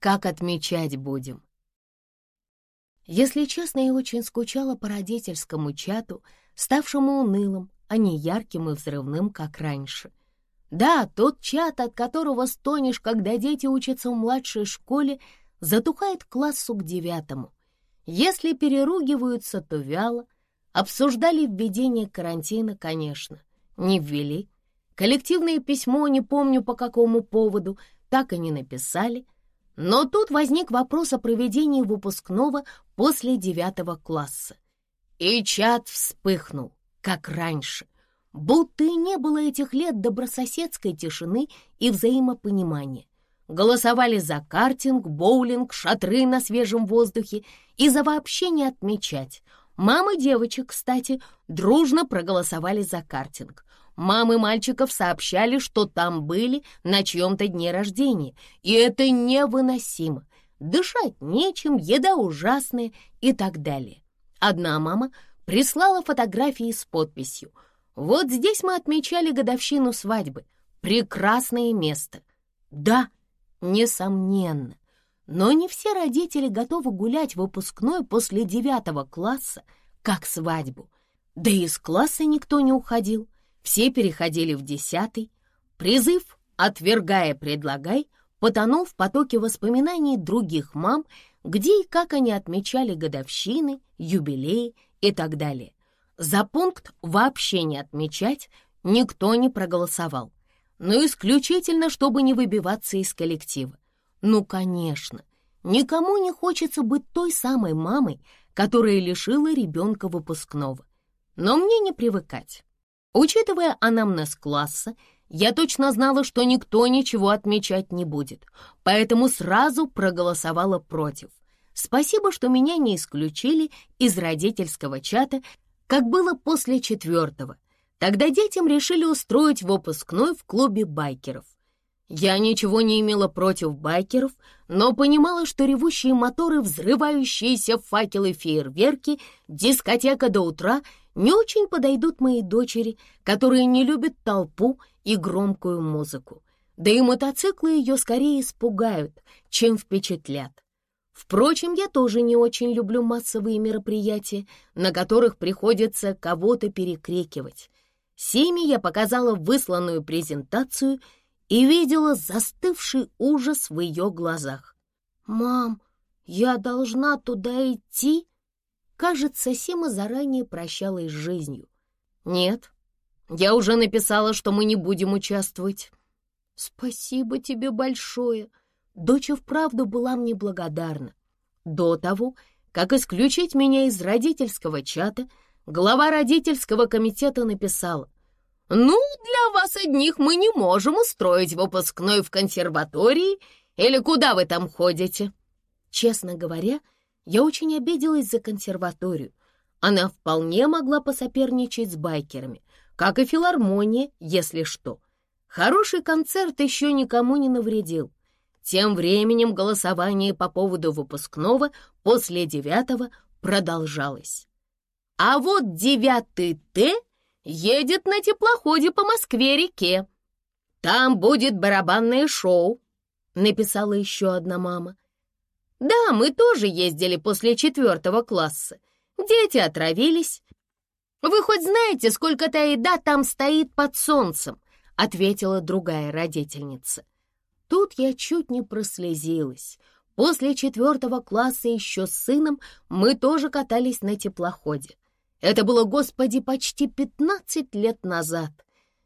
как отмечать будем. Если честно, я очень скучала по родительскому чату, ставшему унылым, а не ярким и взрывным, как раньше. Да, тот чат, от которого стонешь, когда дети учатся в младшей школе, затухает к классу к девятому. Если переругиваются, то вяло. Обсуждали введение карантина, конечно. Не ввели. Коллективное письмо, не помню по какому поводу, так и не написали. Но тут возник вопрос о проведении выпускного после девятого класса. И чат вспыхнул, как раньше — будто и не было этих лет добрососедской тишины и взаимопонимания. Голосовали за картинг, боулинг, шатры на свежем воздухе и за вообще не отмечать. Мамы девочек, кстати, дружно проголосовали за картинг. Мамы мальчиков сообщали, что там были на чьем-то дне рождения, и это невыносимо. Дышать нечем, еда ужасная и так далее. Одна мама прислала фотографии с подписью — вот здесь мы отмечали годовщину свадьбы. Прекрасное место. Да, несомненно. Но не все родители готовы гулять выпускной после девятого класса, как свадьбу. Да и из класса никто не уходил. Все переходили в десятый. Призыв «Отвергая, предлагай» потонул в потоке воспоминаний других мам, где и как они отмечали годовщины, юбилеи и так далее. За пункт «вообще не отмечать» никто не проголосовал, но исключительно, чтобы не выбиваться из коллектива. Ну, конечно, никому не хочется быть той самой мамой, которая лишила ребенка выпускного. Но мне не привыкать. Учитывая анамнез класса, я точно знала, что никто ничего отмечать не будет, поэтому сразу проголосовала против. Спасибо, что меня не исключили из родительского чата, как было после четвертого. Тогда детям решили устроить выпускной в клубе байкеров. Я ничего не имела против байкеров, но понимала, что ревущие моторы, взрывающиеся факелы, фейерверки, дискотека до утра не очень подойдут моей дочери, которая не любит толпу и громкую музыку. Да и мотоциклы ее скорее испугают, чем впечатлят. Впрочем, я тоже не очень люблю массовые мероприятия, на которых приходится кого-то перекрикивать. Семи я показала высланную презентацию и видела застывший ужас в ее глазах. «Мам, я должна туда идти?» Кажется, Сима заранее прощалась с жизнью. «Нет, я уже написала, что мы не будем участвовать». «Спасибо тебе большое», Дочь вправду была мне благодарна. До того, как исключить меня из родительского чата, глава родительского комитета написала, «Ну, для вас одних мы не можем устроить выпускной в консерватории или куда вы там ходите?» Честно говоря, я очень обиделась за консерваторию. Она вполне могла посоперничать с байкерами, как и филармония, если что. Хороший концерт еще никому не навредил. Тем временем голосование по поводу выпускного после девятого продолжалось. А вот девятый Т едет на теплоходе по Москве-реке. Там будет барабанное шоу, написала еще одна мама. Да, мы тоже ездили после четвертого класса. Дети отравились. Вы хоть знаете, сколько та еда там стоит под солнцем? ответила другая родительница. Тут я чуть не прослезилась. После четвертого класса еще с сыном мы тоже катались на теплоходе. Это было, господи, почти пятнадцать лет назад.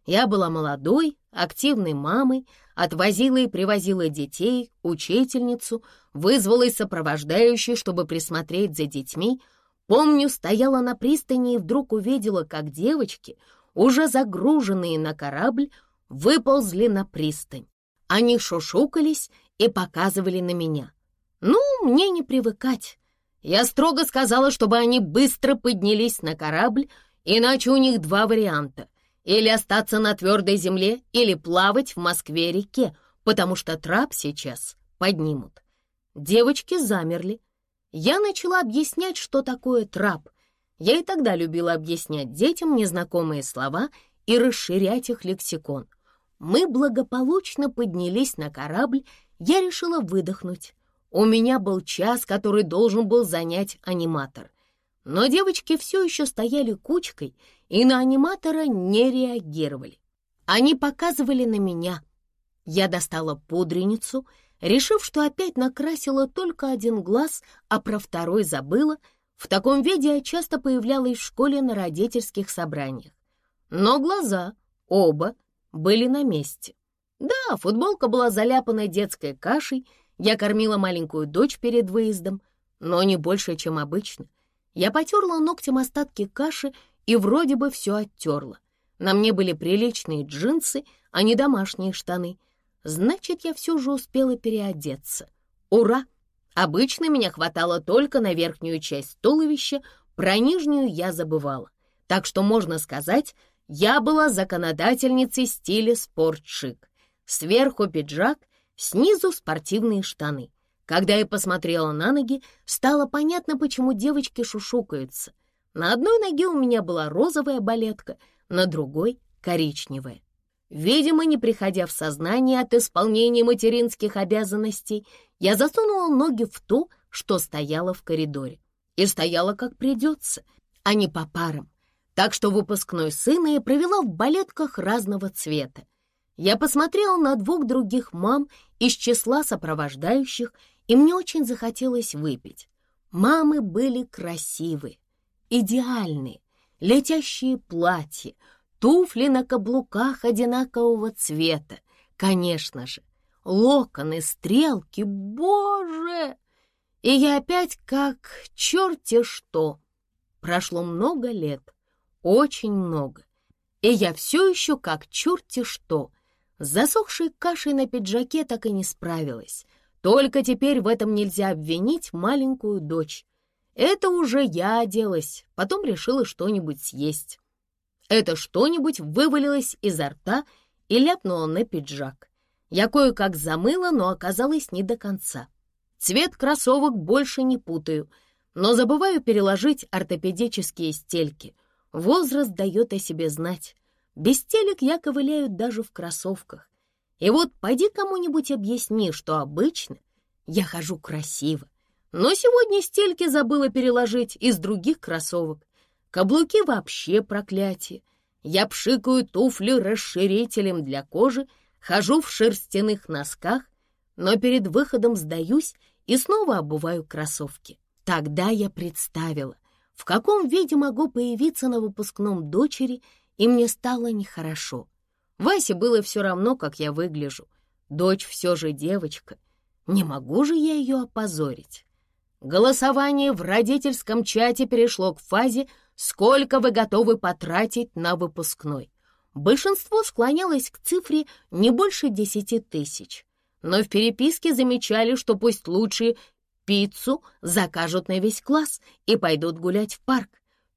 Я была молодой, активной мамой, отвозила и привозила детей, учительницу, вызвала и сопровождающей, чтобы присмотреть за детьми. Помню, стояла на пристани и вдруг увидела, как девочки, уже загруженные на корабль, выползли на пристань. Они шушукались и показывали на меня. Ну, мне не привыкать. Я строго сказала, чтобы они быстро поднялись на корабль, иначе у них два варианта. Или остаться на твердой земле, или плавать в Москве-реке, потому что трап сейчас поднимут. Девочки замерли. Я начала объяснять, что такое трап. Я и тогда любила объяснять детям незнакомые слова и расширять их лексикон. Мы благополучно поднялись на корабль, я решила выдохнуть. У меня был час, который должен был занять аниматор. Но девочки все еще стояли кучкой и на аниматора не реагировали. Они показывали на меня. Я достала пудреницу, решив, что опять накрасила только один глаз, а про второй забыла. В таком виде я часто появлялась в школе на родительских собраниях. Но глаза, оба, были на месте. Да, футболка была заляпана детской кашей, я кормила маленькую дочь перед выездом, но не больше, чем обычно. Я потерла ногтем остатки каши и вроде бы все оттерла. На мне были приличные джинсы, а не домашние штаны. Значит, я все же успела переодеться. Ура! Обычно меня хватало только на верхнюю часть туловища, про нижнюю я забывала. Так что, можно сказать, я была законодательницей стиля спортшик. Сверху пиджак, снизу спортивные штаны. Когда я посмотрела на ноги, стало понятно, почему девочки шушукаются. На одной ноге у меня была розовая балетка, на другой — коричневая. Видимо, не приходя в сознание от исполнения материнских обязанностей, я засунула ноги в то, что стояло в коридоре. И стояла как придется, а не по парам. Так что выпускной сына я провела в балетках разного цвета. Я посмотрела на двух других мам из числа сопровождающих и мне очень захотелось выпить. Мамы были красивые, идеальные, летящие платья, туфли на каблуках одинакового цвета, конечно же, локоны, стрелки, боже! И я опять как черти что. Прошло много лет, очень много, и я все еще как черти что. С засохшей кашей на пиджаке так и не справилась — только теперь в этом нельзя обвинить маленькую дочь. Это уже я оделась, потом решила что-нибудь съесть. Это что-нибудь вывалилось изо рта и ляпнуло на пиджак. Я кое-как замыла, но оказалось не до конца. Цвет кроссовок больше не путаю, но забываю переложить ортопедические стельки. Возраст дает о себе знать. Без стелек я ковыляю даже в кроссовках. И вот пойди кому-нибудь объясни, что обычно я хожу красиво. Но сегодня стельки забыла переложить из других кроссовок. Каблуки вообще проклятие. Я пшикаю туфли расширителем для кожи, хожу в шерстяных носках, но перед выходом сдаюсь и снова обуваю кроссовки. Тогда я представила, в каком виде могу появиться на выпускном дочери, и мне стало нехорошо. Васе было все равно, как я выгляжу. Дочь все же девочка. Не могу же я ее опозорить. Голосование в родительском чате перешло к фазе «Сколько вы готовы потратить на выпускной?». Большинство склонялось к цифре не больше десяти тысяч. Но в переписке замечали, что пусть лучше пиццу закажут на весь класс и пойдут гулять в парк.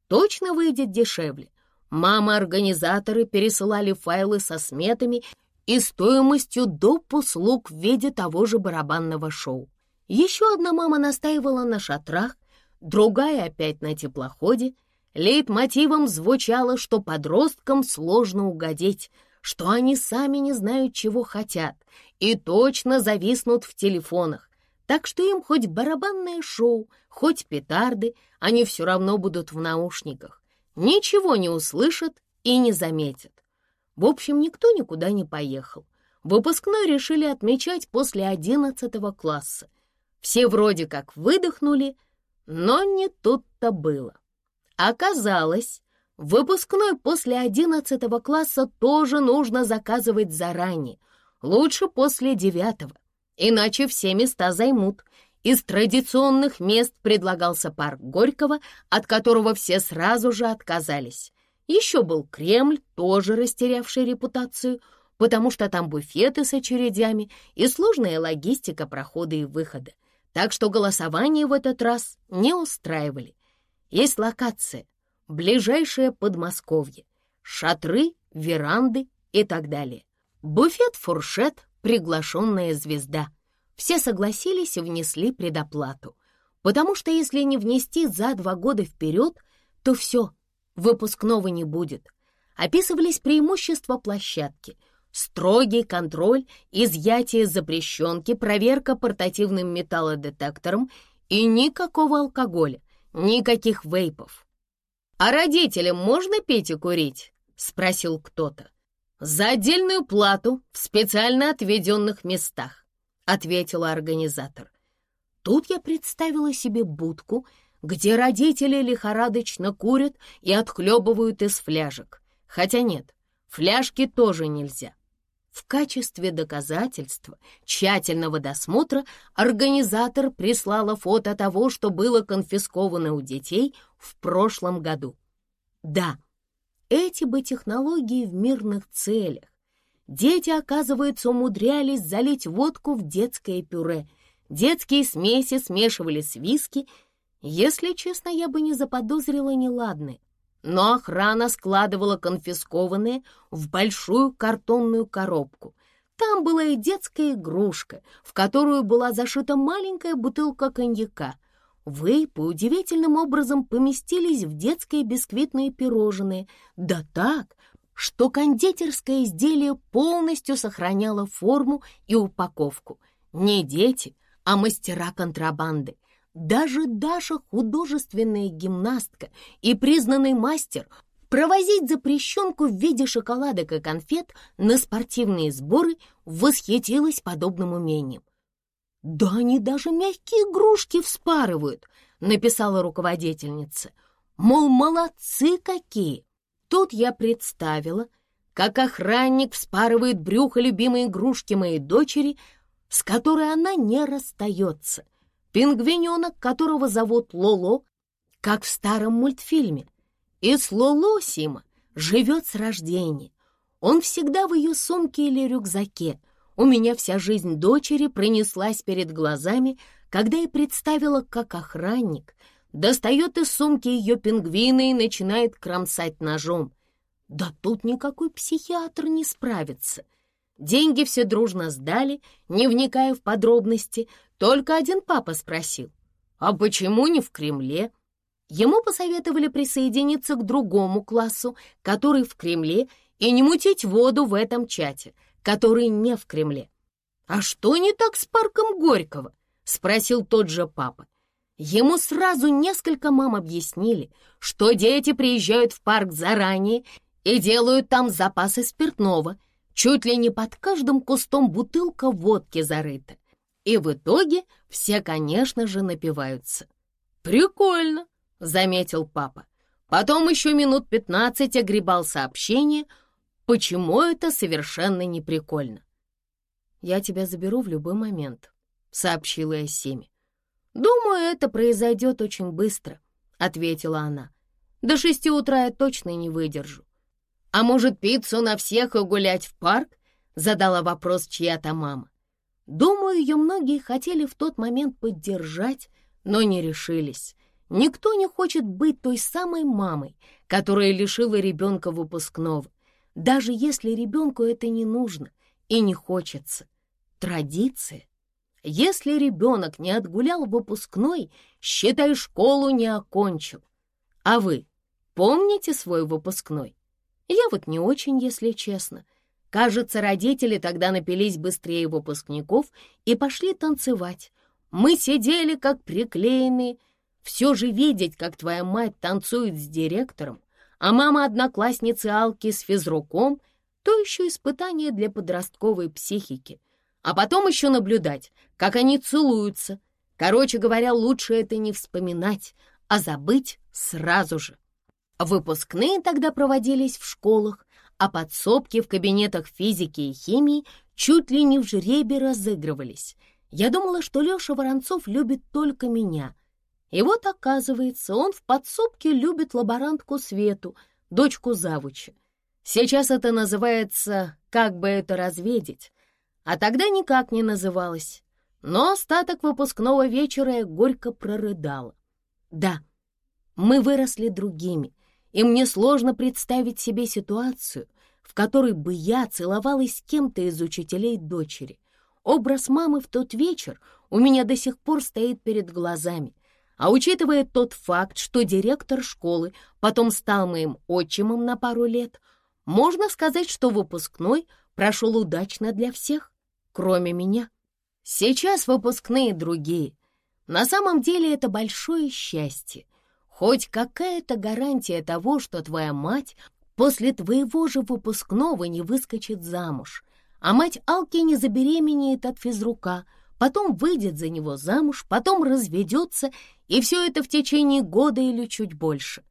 Точно выйдет дешевле. Мамы-организаторы пересылали файлы со сметами и стоимостью доп. услуг в виде того же барабанного шоу. Еще одна мама настаивала на шатрах, другая опять на теплоходе. Лейтмотивом звучало, что подросткам сложно угодить, что они сами не знают, чего хотят, и точно зависнут в телефонах. Так что им хоть барабанное шоу, хоть петарды, они все равно будут в наушниках ничего не услышат и не заметят. В общем, никто никуда не поехал. Выпускной решили отмечать после одиннадцатого класса. Все вроде как выдохнули, но не тут-то было. Оказалось, выпускной после одиннадцатого класса тоже нужно заказывать заранее, лучше после девятого, иначе все места займут, из традиционных мест предлагался парк Горького, от которого все сразу же отказались. Еще был Кремль, тоже растерявший репутацию, потому что там буфеты с очередями и сложная логистика прохода и выхода. Так что голосование в этот раз не устраивали. Есть локация, ближайшее Подмосковье, шатры, веранды и так далее. Буфет-фуршет, приглашенная звезда — все согласились и внесли предоплату, потому что если не внести за два года вперед, то все, выпускного не будет. Описывались преимущества площадки. Строгий контроль, изъятие запрещенки, проверка портативным металлодетектором и никакого алкоголя, никаких вейпов. «А родителям можно пить и курить?» — спросил кто-то. «За отдельную плату в специально отведенных местах», — ответила организатор. Тут я представила себе будку, где родители лихорадочно курят и отхлебывают из фляжек. Хотя нет, фляжки тоже нельзя. В качестве доказательства тщательного досмотра организатор прислала фото того, что было конфисковано у детей в прошлом году. Да, эти бы технологии в мирных целях. Дети, оказывается, умудрялись залить водку в детское пюре. Детские смеси смешивали с виски. Если честно, я бы не заподозрила неладное но охрана складывала конфискованные в большую картонную коробку. Там была и детская игрушка, в которую была зашита маленькая бутылка коньяка. Вейпы удивительным образом поместились в детские бисквитные пирожные, да так, что кондитерское изделие полностью сохраняло форму и упаковку. Не дети, а мастера контрабанды — даже Даша, художественная гимнастка и признанный мастер, провозить запрещенку в виде шоколадок и конфет на спортивные сборы восхитилась подобным умением. «Да они даже мягкие игрушки вспарывают», — написала руководительница. «Мол, молодцы какие!» Тут я представила, как охранник вспарывает брюхо любимой игрушки моей дочери, с которой она не расстается — Пингвиненок, которого зовут Лоло, как в старом мультфильме. И с Лоло Сима живет с рождения. Он всегда в ее сумке или рюкзаке. У меня вся жизнь дочери пронеслась перед глазами, когда я представила, как охранник достает из сумки ее пингвина и начинает кромсать ножом. Да тут никакой психиатр не справится. Деньги все дружно сдали, не вникая в подробности, только один папа спросил, а почему не в Кремле? Ему посоветовали присоединиться к другому классу, который в Кремле, и не мутить воду в этом чате, который не в Кремле. «А что не так с парком Горького?» — спросил тот же папа. Ему сразу несколько мам объяснили, что дети приезжают в парк заранее и делают там запасы спиртного. Чуть ли не под каждым кустом бутылка водки зарыта. И в итоге все, конечно же, напиваются. «Прикольно», — заметил папа. Потом еще минут пятнадцать огребал сообщение, почему это совершенно не прикольно. «Я тебя заберу в любой момент», — сообщила я Симе. «Думаю, это произойдет очень быстро», — ответила она. «До шести утра я точно не выдержу». «А может, пиццу на всех и гулять в парк?» — задала вопрос чья-то мама. Думаю, ее многие хотели в тот момент поддержать, но не решились. Никто не хочет быть той самой мамой, которая лишила ребенка выпускного, даже если ребенку это не нужно и не хочется. Традиция. Если ребенок не отгулял выпускной, считай, школу не окончил. А вы помните свой выпускной? Я вот не очень, если честно. Кажется, родители тогда напились быстрее выпускников и пошли танцевать. Мы сидели как приклеенные. Все же видеть, как твоя мать танцует с директором, а мама одноклассницы Алки с физруком, то еще испытание для подростковой психики. А потом еще наблюдать, как они целуются. Короче говоря, лучше это не вспоминать, а забыть сразу же. Выпускные тогда проводились в школах, а подсобки в кабинетах физики и химии чуть ли не в жребе разыгрывались. Я думала, что Леша Воронцов любит только меня. И вот, оказывается, он в подсобке любит лаборантку Свету, дочку завуча. Сейчас это называется «как бы это разведить», а тогда никак не называлось. Но остаток выпускного вечера я горько прорыдала. Да, мы выросли другими, и мне сложно представить себе ситуацию, в которой бы я целовалась с кем-то из учителей дочери. Образ мамы в тот вечер у меня до сих пор стоит перед глазами. А учитывая тот факт, что директор школы потом стал моим отчимом на пару лет, можно сказать, что выпускной прошел удачно для всех, кроме меня. Сейчас выпускные другие. На самом деле это большое счастье. Хоть какая-то гарантия того, что твоя мать после твоего же выпускного не выскочит замуж, а мать Алки не забеременеет от физрука, потом выйдет за него замуж, потом разведется, и все это в течение года или чуть больше.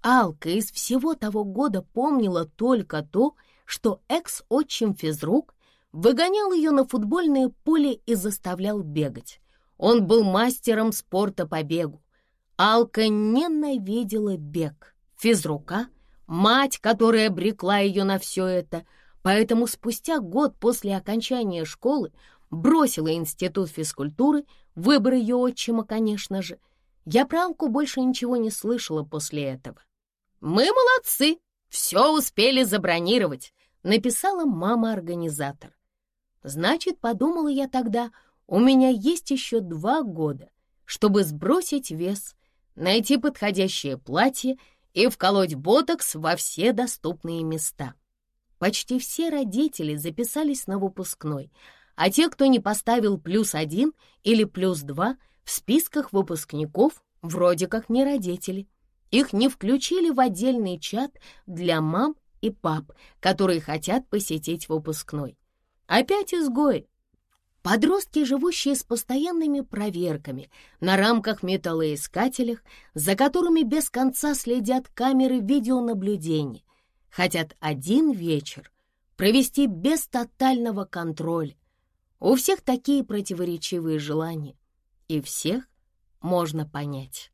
Алка из всего того года помнила только то, что экс-отчим физрук выгонял ее на футбольное поле и заставлял бегать. Он был мастером спорта по бегу. Алка ненавидела бег, физрука, мать, которая обрекла ее на все это, поэтому спустя год после окончания школы бросила институт физкультуры, выбор ее отчима, конечно же. Я про Алку больше ничего не слышала после этого. «Мы молодцы, все успели забронировать», — написала мама-организатор. Значит, подумала я тогда, у меня есть еще два года, чтобы сбросить вес, найти подходящее платье и вколоть ботокс во все доступные места. Почти все родители записались на выпускной, а те, кто не поставил плюс один или плюс два, в списках выпускников вроде как не родители. Их не включили в отдельный чат для мам и пап, которые хотят посетить выпускной. Опять изгои. Подростки, живущие с постоянными проверками на рамках металлоискателях, за которыми без конца следят камеры видеонаблюдения, хотят один вечер провести без тотального контроля. У всех такие противоречивые желания, и всех можно понять.